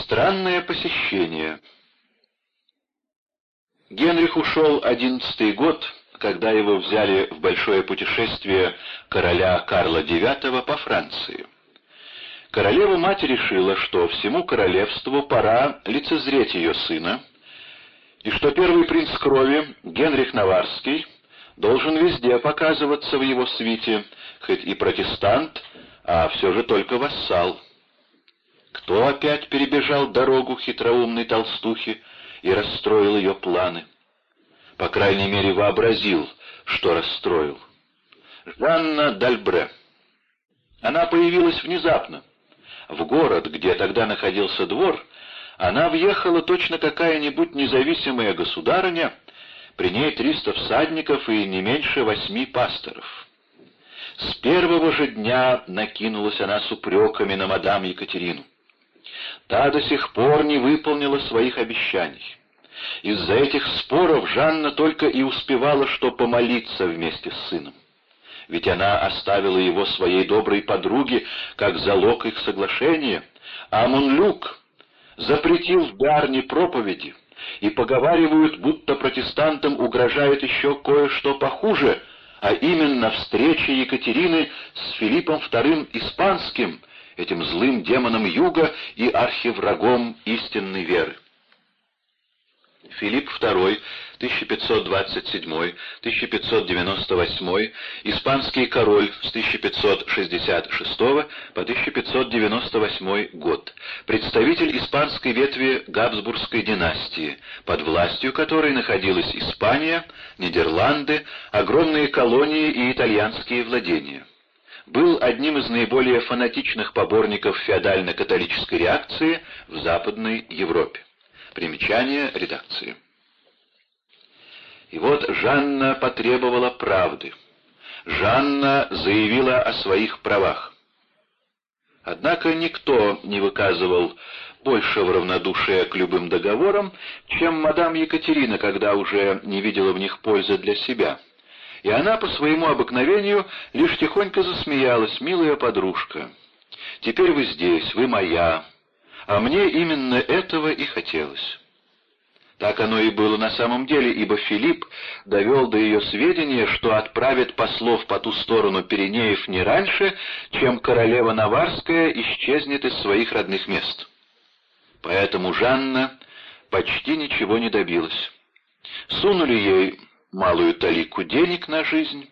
Странное посещение. Генрих ушел одиннадцатый год, когда его взяли в большое путешествие короля Карла IX по Франции. Королева-мать решила, что всему королевству пора лицезреть ее сына, и что первый принц крови, Генрих Наварский, должен везде показываться в его свите, хоть и протестант, а все же только вассал. Кто опять перебежал дорогу хитроумной толстухи и расстроил ее планы? По крайней мере, вообразил, что расстроил. Жанна Дальбре. Она появилась внезапно. В город, где тогда находился двор, она въехала точно какая-нибудь независимая государыня, при ней триста всадников и не меньше восьми пасторов. С первого же дня накинулась она с упреками на мадам Екатерину. Та до сих пор не выполнила своих обещаний. Из-за этих споров Жанна только и успевала что помолиться вместе с сыном. Ведь она оставила его своей доброй подруге как залог их соглашения, а Мунлюк запретил в Гарне проповеди, и поговаривают, будто протестантам угрожает еще кое-что похуже, а именно встреча Екатерины с Филиппом II Испанским, этим злым демоном юга и архиврагом истинной веры. Филипп II, 1527-1598, испанский король с 1566 по 1598 год, представитель испанской ветви Габсбургской династии, под властью которой находилась Испания, Нидерланды, огромные колонии и итальянские владения был одним из наиболее фанатичных поборников феодально-католической реакции в Западной Европе. Примечание редакции. И вот Жанна потребовала правды. Жанна заявила о своих правах. Однако никто не выказывал большего равнодушия к любым договорам, чем мадам Екатерина, когда уже не видела в них пользы для себя. И она по своему обыкновению лишь тихонько засмеялась, милая подружка. «Теперь вы здесь, вы моя, а мне именно этого и хотелось. Так оно и было на самом деле, ибо Филипп довел до ее сведения, что отправит послов по ту сторону Пиренеев не раньше, чем королева Наварская исчезнет из своих родных мест. Поэтому Жанна почти ничего не добилась. Сунули ей малую талику денег на жизнь,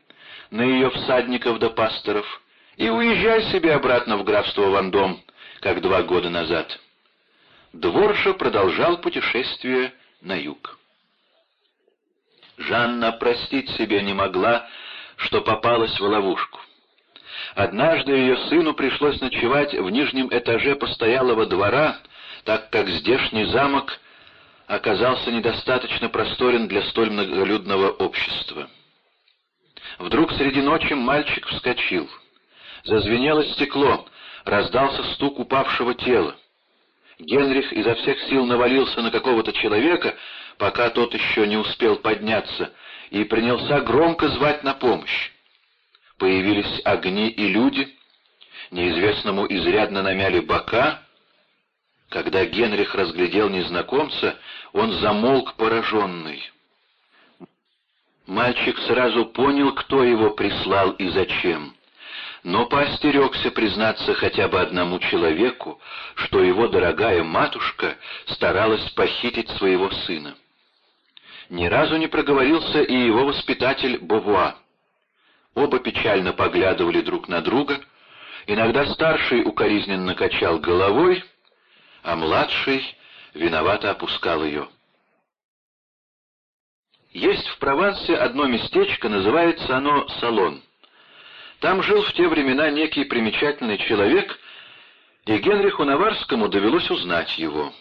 на ее всадников да пасторов, и уезжай себе обратно в графство Вандом, как два года назад. Двор же продолжал путешествие на юг. Жанна простить себе не могла, что попалась в ловушку. Однажды ее сыну пришлось ночевать в нижнем этаже постоялого двора, так как здешний замок оказался недостаточно просторен для столь многолюдного общества. Вдруг среди ночи мальчик вскочил. Зазвенело стекло, раздался стук упавшего тела. Генрих изо всех сил навалился на какого-то человека, пока тот еще не успел подняться, и принялся громко звать на помощь. Появились огни и люди, неизвестному изрядно намяли бока. Когда Генрих разглядел незнакомца, он замолк пораженный. Мальчик сразу понял, кто его прислал и зачем но поостерегся признаться хотя бы одному человеку, что его дорогая матушка старалась похитить своего сына. Ни разу не проговорился и его воспитатель Бовуа. Оба печально поглядывали друг на друга, иногда старший укоризненно качал головой, а младший виновато опускал ее. Есть в Провансе одно местечко, называется оно Салон. Там жил в те времена некий примечательный человек, и Генриху Наварскому довелось узнать его.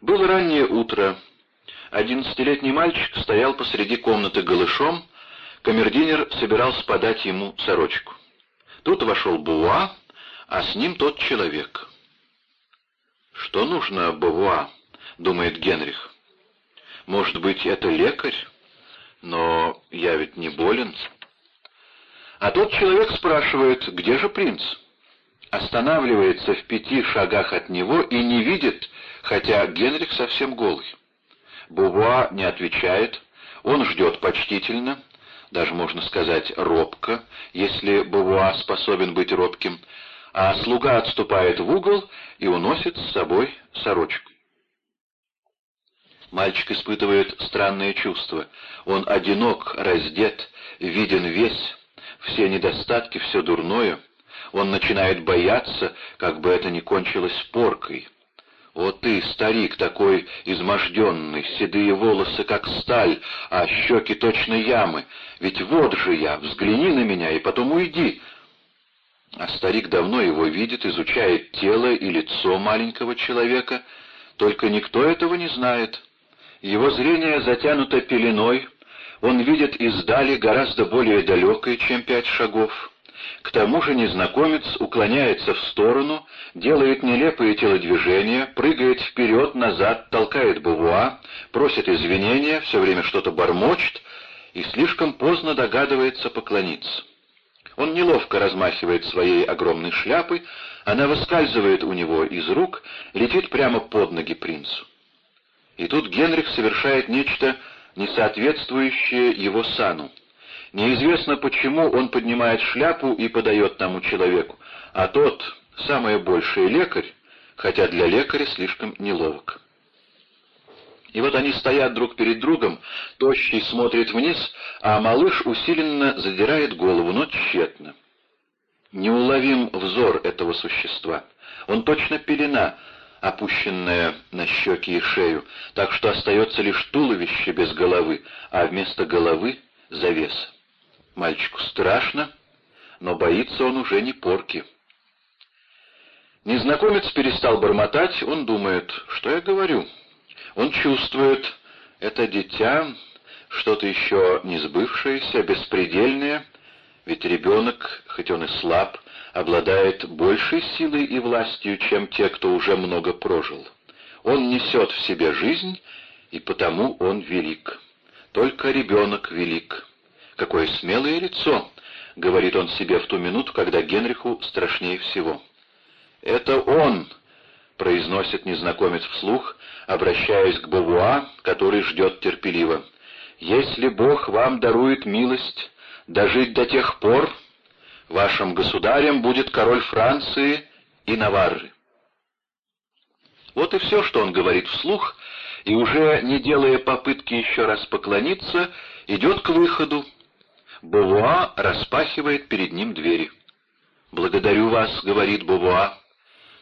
Было раннее утро. Одиннадцатилетний мальчик стоял посреди комнаты голышом, камердинер собирался подать ему сорочку. Тут вошел Буа, а с ним тот человек. «Что нужно Бувуа?» — думает Генрих. «Может быть, это лекарь? Но я ведь не болен». А тот человек спрашивает, где же принц? останавливается в пяти шагах от него и не видит, хотя Генрих совсем голый. Бувуа не отвечает, он ждет почтительно, даже можно сказать робко, если Бувуа способен быть робким, а слуга отступает в угол и уносит с собой сорочку. Мальчик испытывает странные чувства. Он одинок, раздет, виден весь, все недостатки, все дурное. Он начинает бояться, как бы это ни кончилось поркой. «О ты, старик, такой изможденный, седые волосы, как сталь, а щеки точно ямы! Ведь вот же я, взгляни на меня и потом уйди!» А старик давно его видит, изучает тело и лицо маленького человека, только никто этого не знает. Его зрение затянуто пеленой, он видит издали гораздо более далекое, чем пять шагов. К тому же незнакомец уклоняется в сторону, делает нелепые телодвижения, прыгает вперед-назад, толкает Бувуа, просит извинения, все время что-то бормочет и слишком поздно догадывается поклониться. Он неловко размахивает своей огромной шляпой, она выскальзывает у него из рук, летит прямо под ноги принцу. И тут Генрих совершает нечто несоответствующее его сану. Неизвестно почему он поднимает шляпу и подает тому человеку, а тот, самое большее лекарь, хотя для лекаря слишком неловок. И вот они стоят друг перед другом, тощий смотрит вниз, а малыш усиленно задирает голову, но тщетно. Неуловим взор этого существа. Он точно пелена, опущенная на щеки и шею, так что остается лишь туловище без головы, а вместо головы — завеса. Мальчику страшно, но боится он уже не порки. Незнакомец перестал бормотать, он думает, что я говорю. Он чувствует, это дитя, что-то еще не сбывшееся, беспредельное, ведь ребенок, хоть он и слаб, обладает большей силой и властью, чем те, кто уже много прожил. Он несет в себе жизнь, и потому он велик. Только ребенок велик. Какое смелое лицо, — говорит он себе в ту минуту, когда Генриху страшнее всего. «Это он!» — произносит незнакомец вслух, обращаясь к Бавуа, который ждет терпеливо. «Если Бог вам дарует милость дожить до тех пор, Вашим государем будет король Франции и Наварры. Вот и все, что он говорит вслух, и уже не делая попытки еще раз поклониться, идет к выходу. Бувуа распахивает перед ним двери. «Благодарю вас», — говорит Бувуа.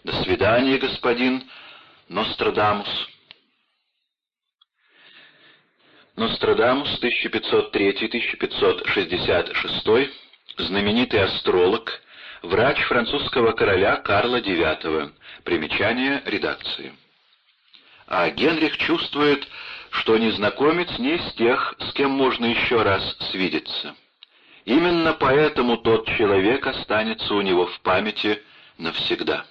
«До свидания, господин Нострадамус». Нострадамус, 1503-1566 знаменитый астролог, врач французского короля Карла IX. Примечание редакции. А Генрих чувствует, что незнакомец не из тех, с кем можно еще раз свидеться. Именно поэтому тот человек останется у него в памяти навсегда.